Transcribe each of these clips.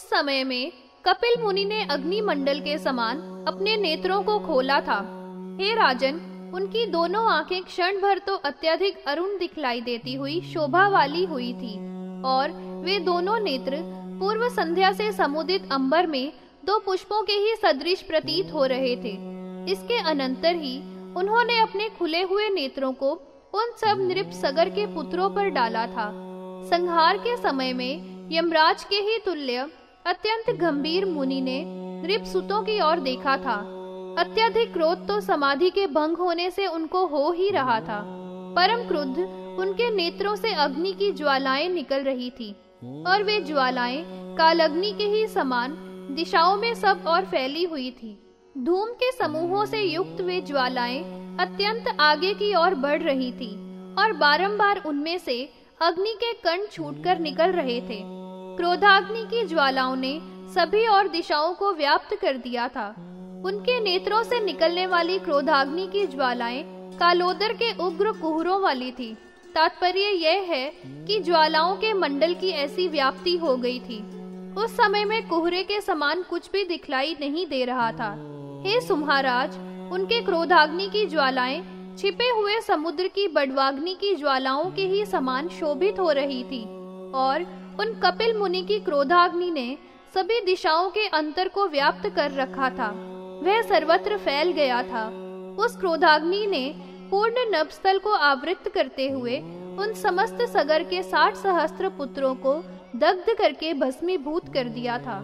उस समय में कपिल मुनि ने अग्नि मंडल के समान अपने नेत्रों को खोला था। हे राजन, उनकी दोनों आँखें क्षण भर तो अत्यधिक अरुण दिखलाई देती हुई शोभा वाली हुई थी और वे दोनों नेत्र पूर्व संध्या से समुदित अंबर में दो पुष्पों के ही सदृश प्रतीत हो रहे थे। इसके अनंतर ही उन्होंने अपने खुले हुए नेत्रों को उन सब नृप सगर के पुत्रों पर डाला था। संहार के समय में यमराज के ही तुल्य अत्यंत गंभीर मुनि ने नृप सुतों की ओर देखा था। अत्यधिक क्रोध तो समाधि के भंग होने से उनको हो ही रहा था। परम क्रुद्ध उनके नेत्रों से अग्नि की ज्वालाएँ निकल रही थी और वे ज्वालाएँ कालग्नि के ही समान दिशाओं में सब और फैली हुई थी। धूम के समूहों से युक्त वे ज्वालाएँ अत्यंत आगे की ओर बढ़ रही थी और बारंबार उनमें से अग्नि के कण छूटकर निकल रहे थे। क्रोधाग्नि की ज्वालाओं ने सभी और दिशाओं को व्याप्त कर दिया था। उनके नेत्रों से निकलने वाली क्रोधाग्नि की ज्वालाएँ कालोदर के उग्र कुहरों वाली थी। तात्पर्य यह है कि ज्वालाओं के मंडल की ऐसी व्याप्ति हो गई थी। उस समय में कोहरे के समान कुछ भी दिखलाई नहीं दे रहा था। हे सुमहाराज, उनके क्रोधाग्नि की ज्वालाएँ छिपे हुए समुद्र की बडवाग्नि की ज्वालाओं के ही समान शोभित हो रही थी और उन कपिल मुनि की क्रोधाग्नि ने सभी दिशाओं के अंतर को व्याप्त कर रखा था। वह सर्वत्र फैल गया था। उस क्रोधाग्नि ने पूर्ण नभस्थल को आवृत करते हुए उन समस्त सगर के साठ सहस्त्र पुत्रों को दग्ध करके भस्मीभूत कर दिया था।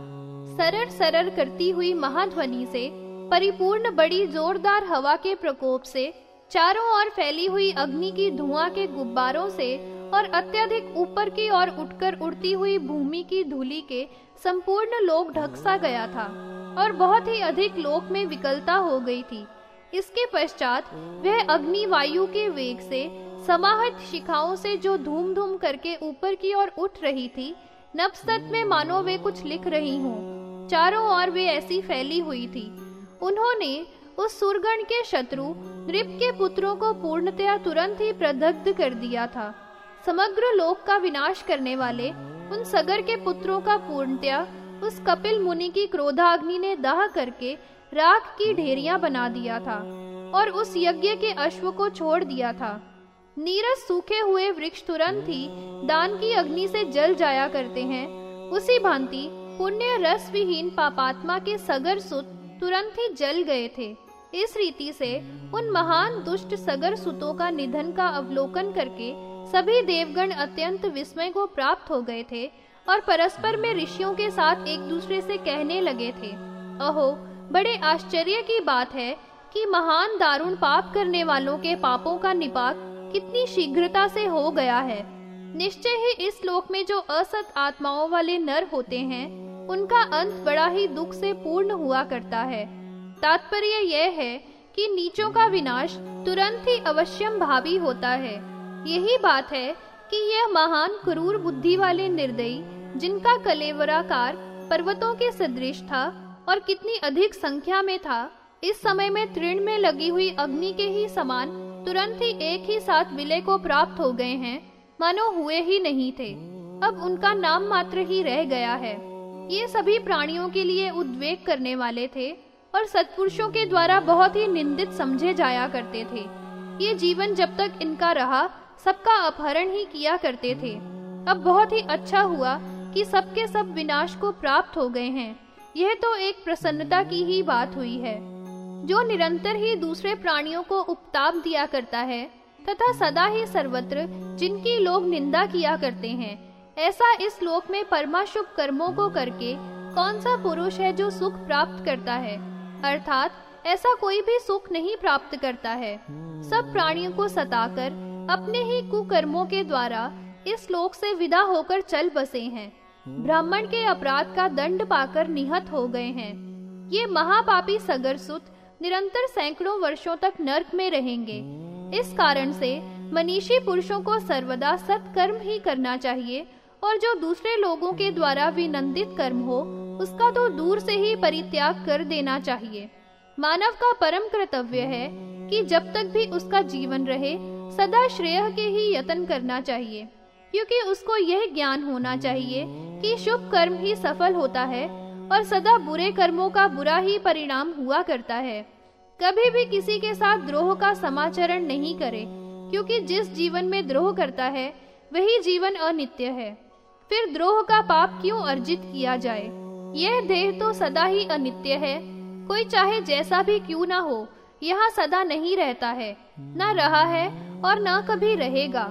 सरर सरर करती हुई महाध्वनि से, परिपूर्ण बड़ी जोरदार हवा के प्रकोप से, चारों ओर फैली हुई अग्नि की धुआँ के गुब्बारों से और अत्यधिक ऊपर की ओर उठकर उड़ती हुई भूमि की धूली के संपूर्ण लोक ढकसा गया था और बहुत ही अधिक लोक में विकलता हो गई थी। इसके पश्चात वह अग्नि वायु के वेग से समाहत शिखाओं से जो धूम धूम करके ऊपर की ओर उठ रही थी नबसत में मानो वे कुछ लिख रही हूँ। चारों ओर वे ऐसी फैली हुई थी। उन्होंने उस सुरगण के शत्रु नृप के पुत्रों को पूर्णतया तुरंत ही प्रदग्ध कर दिया था। समग्र लोक का विनाश करने वाले, उन सगर के पुत्रों का पूर्णतया, उस कपिल मुनि की क्रोधाग्नि ने दाह करके राख की ढेरियाँ बना दिया था, और उस यज्ञ के अश्व को छोड़ दिया था। नीरस सूखे हुए वृक्ष तुरंत ही दान की अग्नि से जल जाया करते हैं। उसी भांति पुण्य रस विहीन पापात्मा के सगर सुत तुरंत ही जल गए थे। इस रीति से उन महान दुष्ट सगर सुतों का निधन का अवलोकन करके सभी देवगण अत्यंत विस्मय को प्राप्त हो गए थे और परस्पर में ऋषियों के साथ एक दूसरे से कहने लगे थे, अहो, बड़े आश्चर्य की बात है कि महान दारुण पाप करने वालों के पापों का निपात कितनी शीघ्रता से हो गया है। निश्चय ही इस लोक में जो असत आत्माओं वाले नर होते हैं, उनका अंत बड़ा ही दुख से पूर्ण हुआ करता है। तात्पर्य यह है कि नीचों का विनाश तुरंत ही अवश्यम भावी होता है। यही बात है कि यह महान क्रूर बुद्धि वाले निर्दयी, जिनका कलेवराकार पर्वतों के सदृश था और कितनी अधिक संख्या में था, इस समय में तृण में लगी हुई अग्नि के ही समान तुरंत ही एक ही साथ विलय को प्राप्त हो गए हैं, मानो हुए ही नहीं थे। अब उनका नाम मात्र ही रह गया है। ये सभी प्राणियों के लिए उद्वेग करने वाले थे और सत्पुरुषों के द्वारा बहुत ही निंदित समझे जाया करते थे। ये जीवन जब तक इनका रहा सबका अपहरण ही किया करते थे। अब बहुत ही अच्छा हुआ कि सबके सब विनाश को प्राप्त हो गए हैं। यह तो एक प्रसन्नता की ही बात हुई है। जो निरंतर ही दूसरे प्राणियों को उपताप दिया करता है, तथा सदा ही सर्वत्र जिनकी लोग निंदा किया करते हैं, ऐसा इस लोक में परमाशुभ कर्मों को करके कौन सा पुरुष है जो सुख प्राप्त करता है? अर्थात, ऐसा कोई भी सुख नहीं प्राप्त करता है। सब प्राणियों को सताकर अपने ही कुकर्मों के द्वारा इस लोक से विदा होकर चल बसे हैं। ब्राह्मण के अपराध का दंड पाकर निहत हो गए हैं। ये महापापी सगर सुत निरंतर सैकड़ों वर्षों तक नर्क में रहेंगे। इस कारण से मनीषी पुरुषों को सर्वदा सत्कर्म ही करना चाहिए और जो दूसरे लोगों के द्वारा विनंदित कर्म हो, उसका तो दूर से ही परित्याग कर देना चाहिए। मानव का परम कर्तव्य है कि जब तक भी उसका जीवन रहे सदा श्रेय के ही यत्न करना चाहिए, क्योंकि उसको यह ज्ञान होना चाहिए कि शुभ कर्म ही सफल होता है और सदा बुरे कर्मों का बुरा ही परिणाम हुआ करता है। कभी भी किसी के साथ द्रोह का समाचरण नहीं करे, क्योंकि जिस जीवन में द्रोह करता है, वही जीवन अनित्य है। फिर द्रोह का पाप क्यों अर्जित किया जाए? यह देह तो सदा ही अनित्य है। कोई चाहे जैसा भी क्यों ना हो, यहाँ सदा नहीं रहता है। न रहा है और न कभी रहेगा।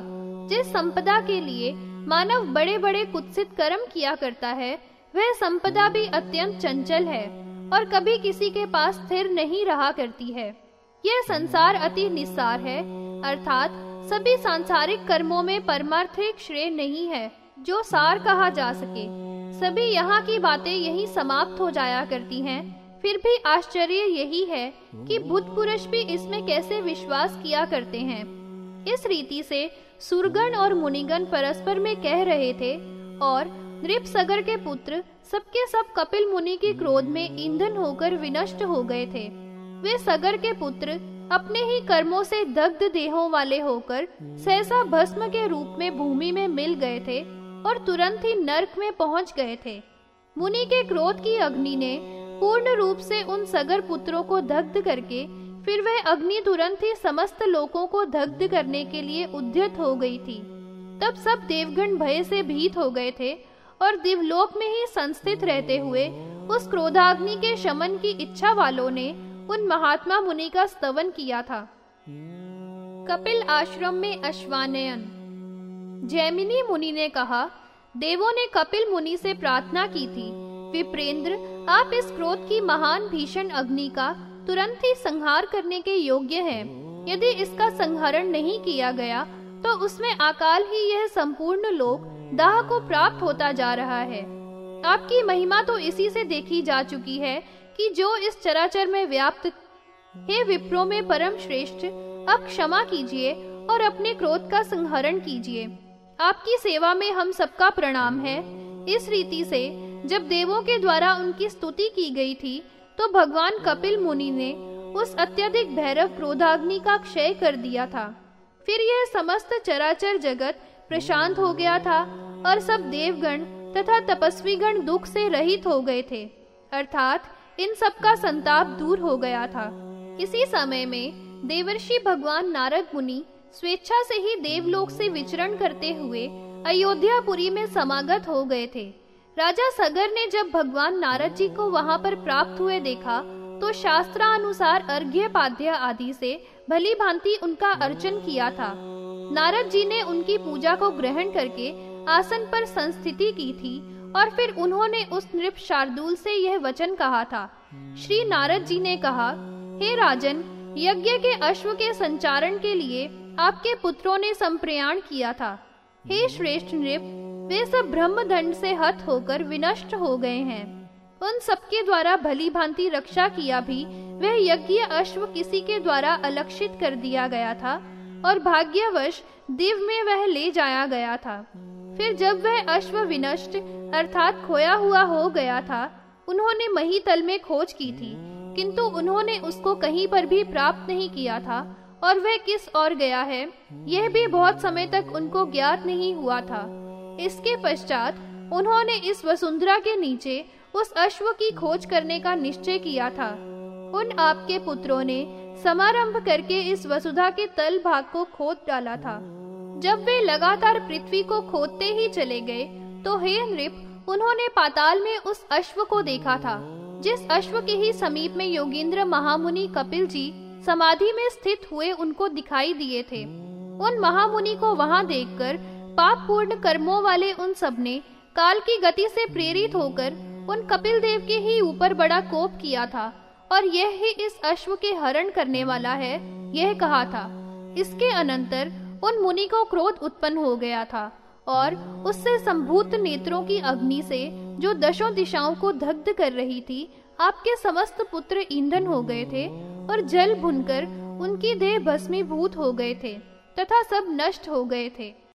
जिस संपदा के लिए मानव बड़े बड़े कुत्सित कर्म किया करता है, वह संपदा भी अत्यंत चंचल है और कभी किसी के पास स्थिर नहीं रहा करती है। यह संसार अति निस्सार है, अर्थात सभी सांसारिक कर्मों में परमार्थिक श्रेय नहीं है, जो सार कहा जा सके। सभी यहाँ की बातें यही समाप्त हो जाया करती हैं। फिर भी आश्चर्य यही है कि बुद्ध पुरुष भी इसमें कैसे विश्वास किया करते हैं। इस रीति से सुरगण और मुनिगण परस्पर में कह रहे थे, और नृप सगर के पुत्र सबके सब कपिल मुनि के क्रोध में ईंधन होकर विनष्ट हो गए थे। वे सगर के पुत्र अपने ही कर्मों से दग्ध देहों वाले होकर सहसा भस्म के रूप में भूमि में मिल गए थे और तुरंत ही नरक में पहुँच गए थे। मुनि के क्रोध की अग्नि ने पूर्ण रूप से उन सगर पुत्रों को दग्ध करके फिर वह अग्नि तुरंत ही समस्त लोगों को दग्ध करने के लिए उद्यत हो गई थी। तब सब देवगण भय से भीत हो गए थे और दिवलोक में ही संस्थित रहते हुए उस क्रोधाग्नि के शमन की इच्छा वालों ने उन महात्मा मुनि का स्तवन किया था। कपिल आश्रम में अश्वानयन। जैमिनी मुनि ने कहा, देवों ने कपिल मुनि से प्रार्थना की थी। विप्रेंद्र, आप इस क्रोध की महान भीषण अग्नि का तुरंत ही संहार करने के योग्य है। यदि इसका संहरण नहीं किया गया तो उसमें अकाल ही यह संपूर्ण लोक दाह को प्राप्त होता जा रहा है। आपकी महिमा तो इसी से देखी जा चुकी है कि जो इस चराचर में व्याप्त, हे विप्रो में परम श्रेष्ठ, अब क्षमा कीजिए और अपने क्रोध का संहरण कीजिए। आपकी सेवा में हम सबका प्रणाम है। इस रीति से जब देवों के द्वारा उनकी स्तुति की गई थी तो भगवान कपिल मुनि ने उस अत्यधिक भैरव क्रोधाग्नि का क्षय कर दिया था। फिर यह समस्त चराचर जगत प्रशांत हो गया था और सब देवगण तथा तपस्वी गण दुख से रहित हो गए थे। अर्थात इन सब का संताप दूर हो गया था। इसी समय में देवर्षि भगवान नारद मुनि स्वेच्छा से ही देवलोक से विचरण करते हुए अयोध्यापुरी में समागत हो गए थे। राजा सगर ने जब भगवान नारद जी को वहाँ पर प्राप्त हुए देखा तो शास्त्रानुसार अर्घ्य पाद्य आदि से भली भांति उनका अर्चन किया था। नारद जी ने उनकी पूजा को ग्रहण करके आसन पर संस्थिति की थी और फिर उन्होंने उस नृप शार्दुल से यह वचन कहा था। श्री नारद जी ने कहा, हे राजन, यज्ञ के अश्व के संचारण के लिए आपके पुत्रों ने संप्रयाण किया था। हे श्रेष्ठ नृप, वे सब ब्रह्म दंड से हत होकर विनष्ट हो गए हैं। उन सबके द्वारा भली भांति रक्षा किया भी, वह यज्ञ अश्व किसी के द्वारा अलक्षित कर दिया गया था, और भाग्यवश दिव में वह ले जाया गया था। फिर जब वह अश्व विनष्ट, अर्थात खोया हुआ हो गया था, उन्होंने महीतल में खोज की थी, किंतु उन्होंने उसको कहीं पर भी प्राप्त नहीं किया था और वह किस और गया है, यह भी बहुत समय तक उनको ज्ञात नहीं हुआ था। इसके पश्चात उन्होंने इस वसुंधरा के नीचे उस अश्व की खोज करने का निश्चय किया था। उन आपके पुत्रों ने समारंभ करके इस वसुधा के तल भाग को खोद डाला था। जब वे लगातार पृथ्वी को खोदते ही चले गए तो हे नृप, उन्होंने पाताल में उस अश्व को देखा था, जिस अश्व के ही समीप में योगेंद्र महामुनि कपिल जी समाधि में स्थित हुए उनको दिखाई दिए थे। उन महामुनि को वहाँ देखकर पाप पूर्ण कर्मों वाले उन सबने काल की गति से प्रेरित होकर उन कपिल देव के ही ऊपर बड़ा कोप किया था और यह ही इस अश्व के हरण करने वाला है, यह कहा था। इसके अनंतर उन मुनि को क्रोध उत्पन्न हो गया था और उससे संभूत नेत्रों की अग्नि से जो दशों दिशाओं को दग्ध कर रही थी, आपके समस्त पुत्र ईंधन हो गए थे और जल भुनकर उनकी देह भस्मीभूत हो गए थे, तथा सब नष्ट हो गए थे।